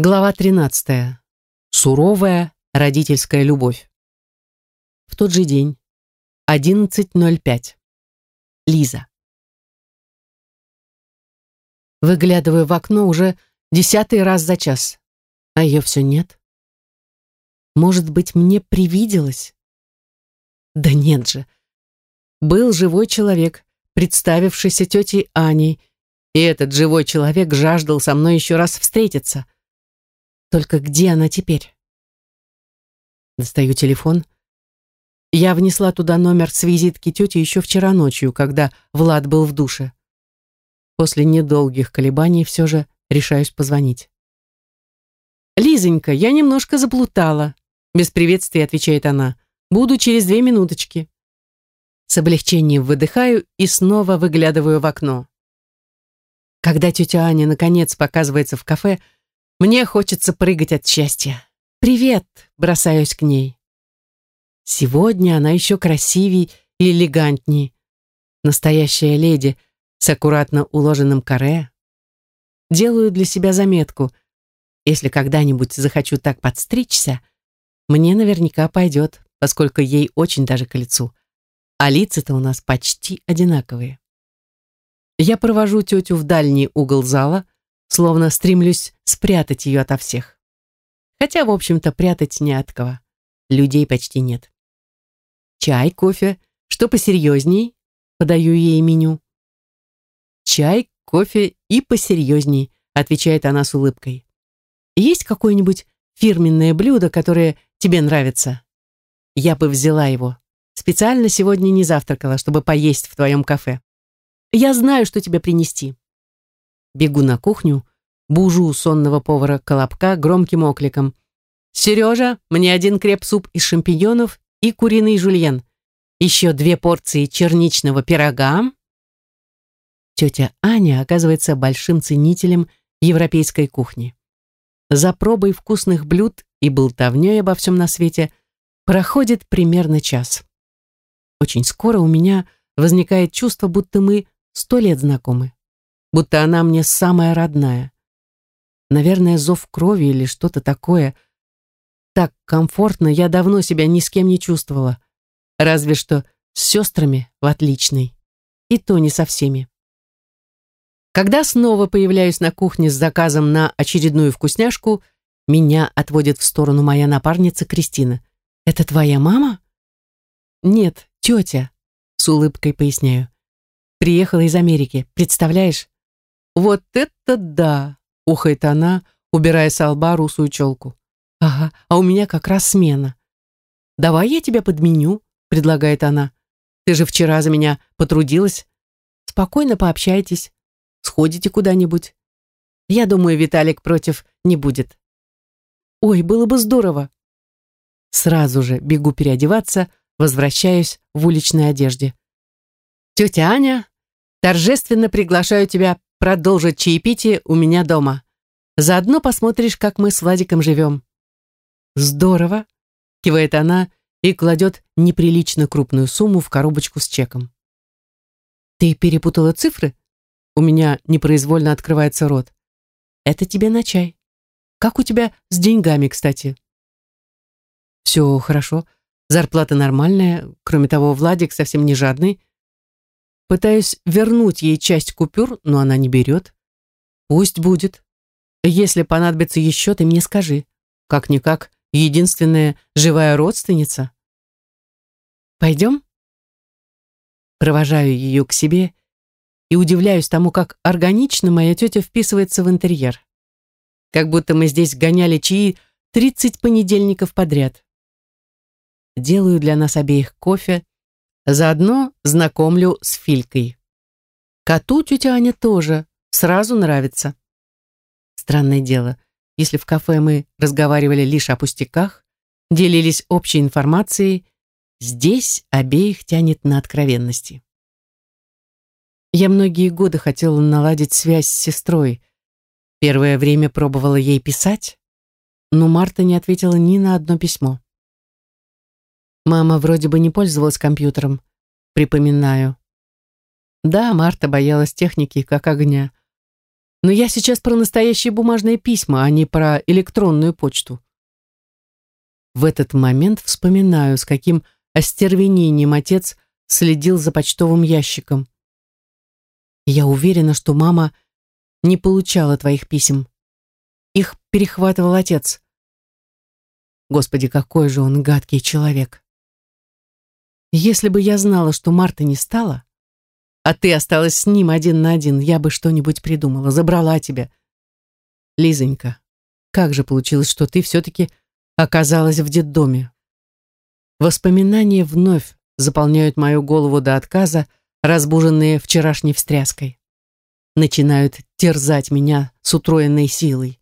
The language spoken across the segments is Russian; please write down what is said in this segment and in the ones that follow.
Глава 13. Суровая родительская любовь. В тот же день, 11.05. Лиза. Выглядываю в окно уже десятый раз за час, а ее все нет. Может быть, мне привиделось? Да нет же. Был живой человек, представившийся тетей Аней, и этот живой человек жаждал со мной еще раз встретиться — только где она теперь? Достаю телефон. Я внесла туда номер с визитки тети еще вчера ночью, когда Влад был в душе. После недолгих колебаний все же решаюсь позвонить. «Лизонька, я немножко заплутала», — без приветствия отвечает она. «Буду через две минуточки». С облегчением выдыхаю и снова выглядываю в окно. Когда тетя Аня наконец показывается в кафе, мне хочется прыгать от счастья. «Привет!» — бросаюсь к ней. Сегодня она еще красивей и элегантней. Настоящая леди с аккуратно уложенным каре. Делаю для себя заметку. Если когда-нибудь захочу так подстричься, мне наверняка пойдет, поскольку ей очень даже к лицу. А лица-то у нас почти одинаковые. Я провожу тетю в дальний угол зала, словно стремлюсь спрятать ее ото всех. Хотя, в общем-то, прятать не от кого. Людей почти нет. Чай, кофе, что посерьезней? Подаю ей меню. Чай, кофе и посерьезней, отвечает она с улыбкой. Есть какое-нибудь фирменное блюдо, которое тебе нравится? Я бы взяла его. Специально сегодня не завтракала, чтобы поесть в твоем кафе. Я знаю, что тебе принести. Бегу на кухню, бужу сонного повара Колобка громким окликом. «Сережа, мне один креп-суп из шампиньонов и куриный жульен. Еще две порции черничного пирога». Тетя Аня оказывается большим ценителем европейской кухни. За пробой вкусных блюд и болтовней обо всем на свете проходит примерно час. Очень скоро у меня возникает чувство, будто мы сто лет знакомы будто она мне самая родная. Наверное, зов крови или что-то такое. Так комфортно я давно себя ни с кем не чувствовала. Разве что с сестрами в отличной. И то не со всеми. Когда снова появляюсь на кухне с заказом на очередную вкусняшку, меня отводит в сторону моя напарница Кристина. «Это твоя мама?» «Нет, тетя», — с улыбкой поясняю. «Приехала из Америки, представляешь? «Вот это да!» — ухает она, убирая с лба русую челку. «Ага, а у меня как раз смена». «Давай я тебя подменю», — предлагает она. «Ты же вчера за меня потрудилась. Спокойно пообщайтесь, сходите куда-нибудь. Я думаю, Виталик против не будет». «Ой, было бы здорово». Сразу же бегу переодеваться, возвращаюсь в уличной одежде. «Тетя Аня, торжественно приглашаю тебя продолжить чаепитие у меня дома. Заодно посмотришь, как мы с Владиком живем». «Здорово», — кивает она и кладет неприлично крупную сумму в коробочку с чеком. «Ты перепутала цифры?» У меня непроизвольно открывается рот. «Это тебе на чай. Как у тебя с деньгами, кстати?» «Все хорошо. Зарплата нормальная. Кроме того, Владик совсем не жадный. Пытаюсь вернуть ей часть купюр, но она не берет. Пусть будет. Если понадобится еще, ты мне скажи. Как-никак, единственная живая родственница. Пойдем? Провожаю ее к себе и удивляюсь тому, как органично моя тетя вписывается в интерьер. Как будто мы здесь гоняли чаи 30 понедельников подряд. Делаю для нас обеих кофе, Заодно знакомлю с Филькой. Коту тетя Аня тоже сразу нравится. Странное дело, если в кафе мы разговаривали лишь о пустяках, делились общей информацией, здесь обеих тянет на откровенности. Я многие годы хотела наладить связь с сестрой. Первое время пробовала ей писать, но Марта не ответила ни на одно письмо. Мама вроде бы не пользовалась компьютером. Припоминаю. Да, Марта боялась техники, как огня. Но я сейчас про настоящие бумажные письма, а не про электронную почту. В этот момент вспоминаю, с каким остервенением отец следил за почтовым ящиком. Я уверена, что мама не получала твоих писем. Их перехватывал отец. Господи, какой же он гадкий человек. Если бы я знала, что Марта не стала, а ты осталась с ним один на один, я бы что-нибудь придумала, забрала тебя. Лизонька, как же получилось, что ты все-таки оказалась в детдоме? Воспоминания вновь заполняют мою голову до отказа, разбуженные вчерашней встряской. Начинают терзать меня с утроенной силой.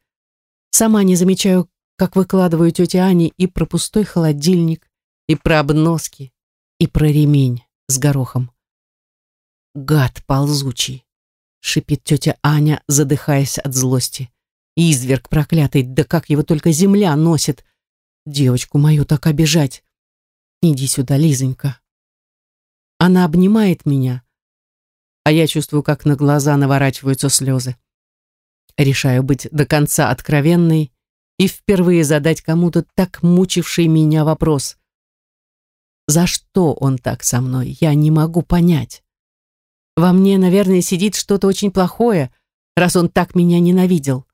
Сама не замечаю, как выкладываю тете Ане и про пустой холодильник, и про обноски, и про ремень с горохом. «Гад ползучий!» — шипит тетя Аня, задыхаясь от злости. «Изверг проклятый, да как его только земля носит! Девочку мою так обижать! Иди сюда, Лизонька!» Она обнимает меня, а я чувствую, как на глаза наворачиваются слезы. Решаю быть до конца откровенной и впервые задать кому-то так мучивший меня вопрос. За что он так со мной, я не могу понять. Во мне, наверное, сидит что-то очень плохое, раз он так меня ненавидел.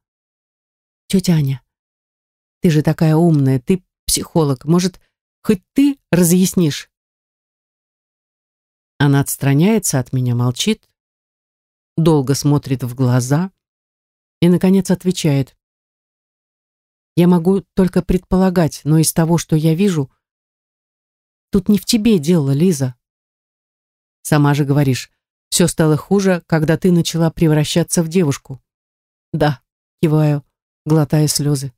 Тетя Аня, ты же такая умная, ты психолог, может, хоть ты разъяснишь? Она отстраняется от меня, молчит, долго смотрит в глаза и, наконец, отвечает. Я могу только предполагать, но из того, что я вижу, тут не в тебе дело, Лиза. Сама же говоришь, все стало хуже, когда ты начала превращаться в девушку. Да, киваю, глотая слезы.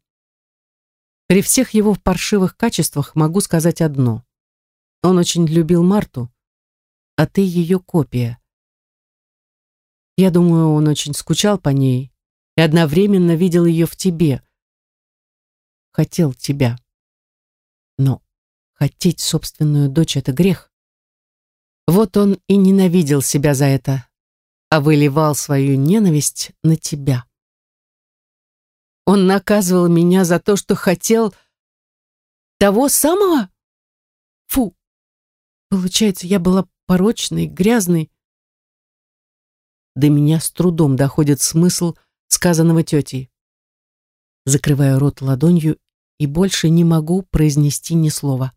При всех его паршивых качествах могу сказать одно. Он очень любил Марту, а ты ее копия. Я думаю, он очень скучал по ней и одновременно видел ее в тебе, хотел тебя. Но хотеть собственную дочь — это грех. Вот он и ненавидел себя за это, а выливал свою ненависть на тебя. Он наказывал меня за то, что хотел того самого? Фу! Получается, я была порочной, грязной. До меня с трудом доходит смысл сказанного тетей. Закрываю рот ладонью и больше не могу произнести ни слова.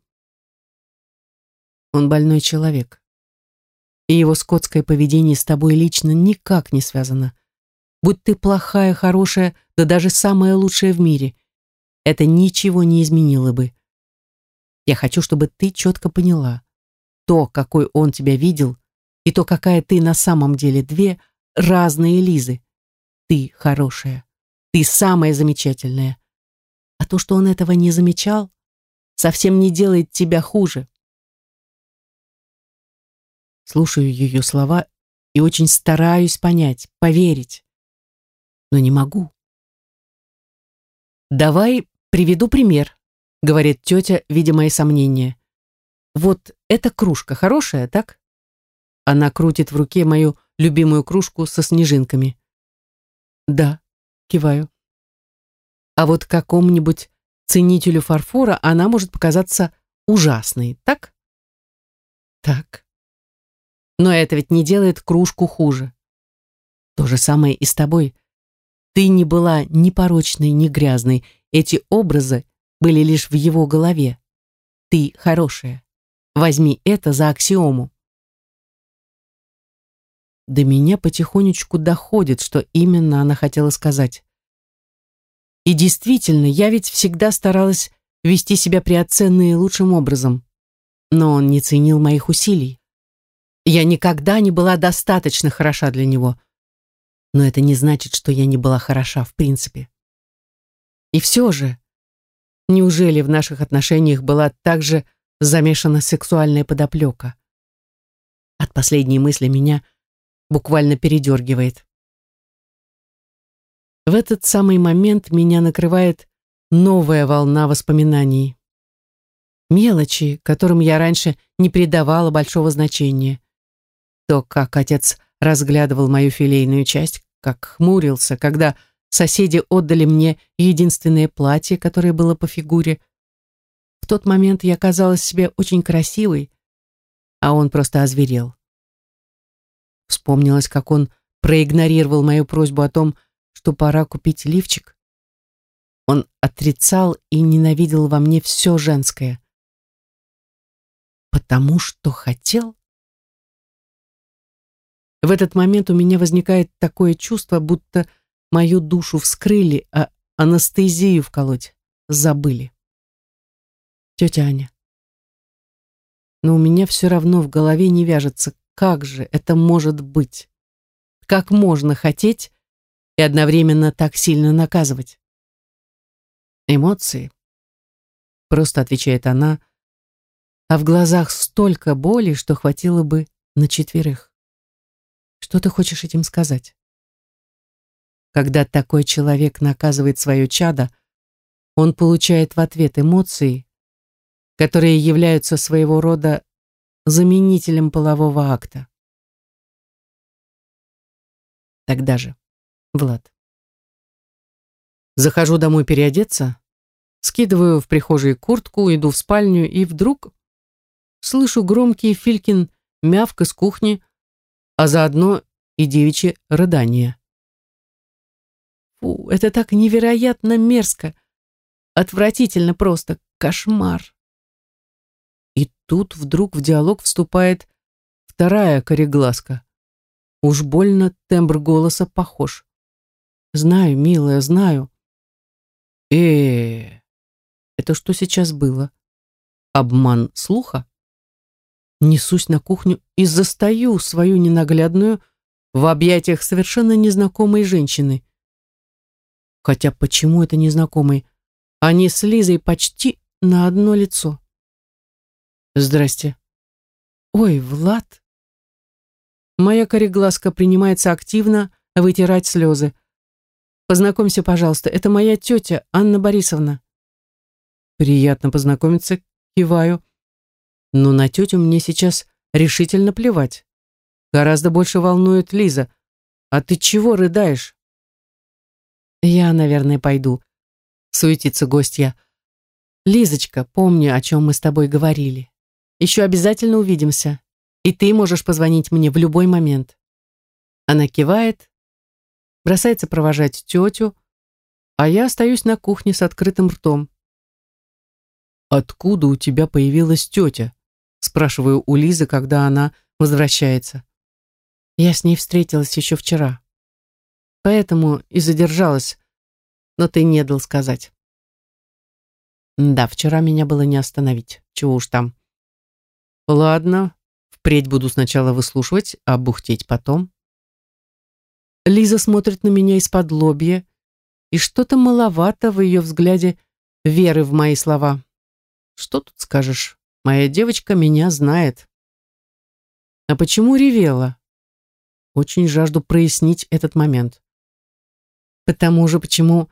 Он больной человек. И его скотское поведение с тобой лично никак не связано. Будь ты плохая, хорошая, да даже самая лучшая в мире, это ничего не изменило бы. Я хочу, чтобы ты четко поняла. То, какой он тебя видел, и то, какая ты на самом деле, две разные Лизы. Ты хорошая. Ты самая замечательная. А то, что он этого не замечал, совсем не делает тебя хуже. Слушаю ее слова и очень стараюсь понять, поверить. Но не могу. «Давай приведу пример», — говорит тетя, видя мои сомнения. «Вот эта кружка хорошая, так?» Она крутит в руке мою любимую кружку со снежинками. «Да», — киваю а вот какому-нибудь ценителю фарфора она может показаться ужасной, так? Так. Но это ведь не делает кружку хуже. То же самое и с тобой. Ты не была ни порочной, ни грязной. Эти образы были лишь в его голове. Ты хорошая. Возьми это за аксиому. До меня потихонечку доходит, что именно она хотела сказать. И действительно, я ведь всегда старалась вести себя приоценно и лучшим образом. Но он не ценил моих усилий. Я никогда не была достаточно хороша для него. Но это не значит, что я не была хороша в принципе. И все же, неужели в наших отношениях была также замешана сексуальная подоплека? От последней мысли меня буквально передергивает. В этот самый момент меня накрывает новая волна воспоминаний. Мелочи, которым я раньше не придавала большого значения. То, как отец разглядывал мою филейную часть, как хмурился, когда соседи отдали мне единственное платье, которое было по фигуре. В тот момент я казалась себе очень красивой, а он просто озверел. Вспомнилось, как он проигнорировал мою просьбу о том, что пора купить лифчик. Он отрицал и ненавидел во мне все женское. Потому что хотел? В этот момент у меня возникает такое чувство, будто мою душу вскрыли, а анестезию вколоть забыли. Тетя Аня. Но у меня все равно в голове не вяжется, как же это может быть? Как можно хотеть и одновременно так сильно наказывать? Эмоции. Просто отвечает она, а в глазах столько боли, что хватило бы на четверых. Что ты хочешь этим сказать? Когда такой человек наказывает свое чадо, он получает в ответ эмоции, которые являются своего рода заменителем полового акта. Тогда же, Влад. Захожу домой переодеться, скидываю в прихожей куртку, иду в спальню и вдруг слышу громкий Филькин мявк из кухни, а заодно и девичье рыдание. Фу, это так невероятно мерзко, отвратительно просто, кошмар. И тут вдруг в диалог вступает вторая кореглазка. Уж больно тембр голоса похож. Знаю, милая, знаю. -э это что сейчас было? Обман слуха? Несусь на кухню и застаю свою ненаглядную в объятиях совершенно незнакомой женщины. Хотя почему это незнакомый? Они с Лизой почти на одно лицо. Здрасте. Ой, Влад. Моя кореглазка принимается активно вытирать слезы. Познакомься, пожалуйста, это моя тетя Анна Борисовна. Приятно познакомиться, киваю. Но на тетю мне сейчас решительно плевать. Гораздо больше волнует Лиза. А ты чего рыдаешь? Я, наверное, пойду. Суетится гостья. Лизочка, помни, о чем мы с тобой говорили. Еще обязательно увидимся. И ты можешь позвонить мне в любой момент. Она кивает, бросается провожать тетю, а я остаюсь на кухне с открытым ртом. «Откуда у тебя появилась тетя?» Спрашиваю у Лизы, когда она возвращается. Я с ней встретилась еще вчера. Поэтому и задержалась, но ты не дал сказать. Да, вчера меня было не остановить. Чего уж там. Ладно, впредь буду сначала выслушивать, а бухтеть потом. Лиза смотрит на меня из-под лобья, и что-то маловато в ее взгляде веры в мои слова. Что тут скажешь? Моя девочка меня знает. А почему ревела? Очень жажду прояснить этот момент. Потому же, почему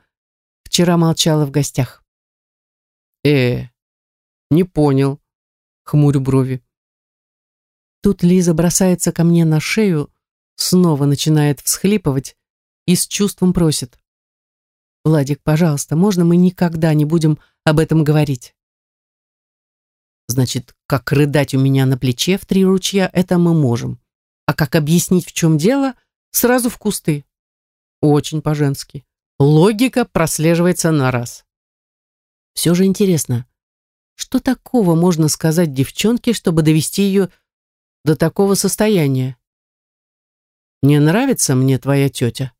вчера молчала в гостях. Э, не понял, хмурю брови. Тут Лиза бросается ко мне на шею, снова начинает всхлипывать и с чувством просит. «Владик, пожалуйста, можно мы никогда не будем об этом говорить?» Значит, как рыдать у меня на плече в три ручья, это мы можем. А как объяснить, в чем дело, сразу в кусты. Очень по-женски. Логика прослеживается на раз. Все же интересно, что такого можно сказать девчонке, чтобы довести ее до такого состояния? Не нравится мне твоя тетя?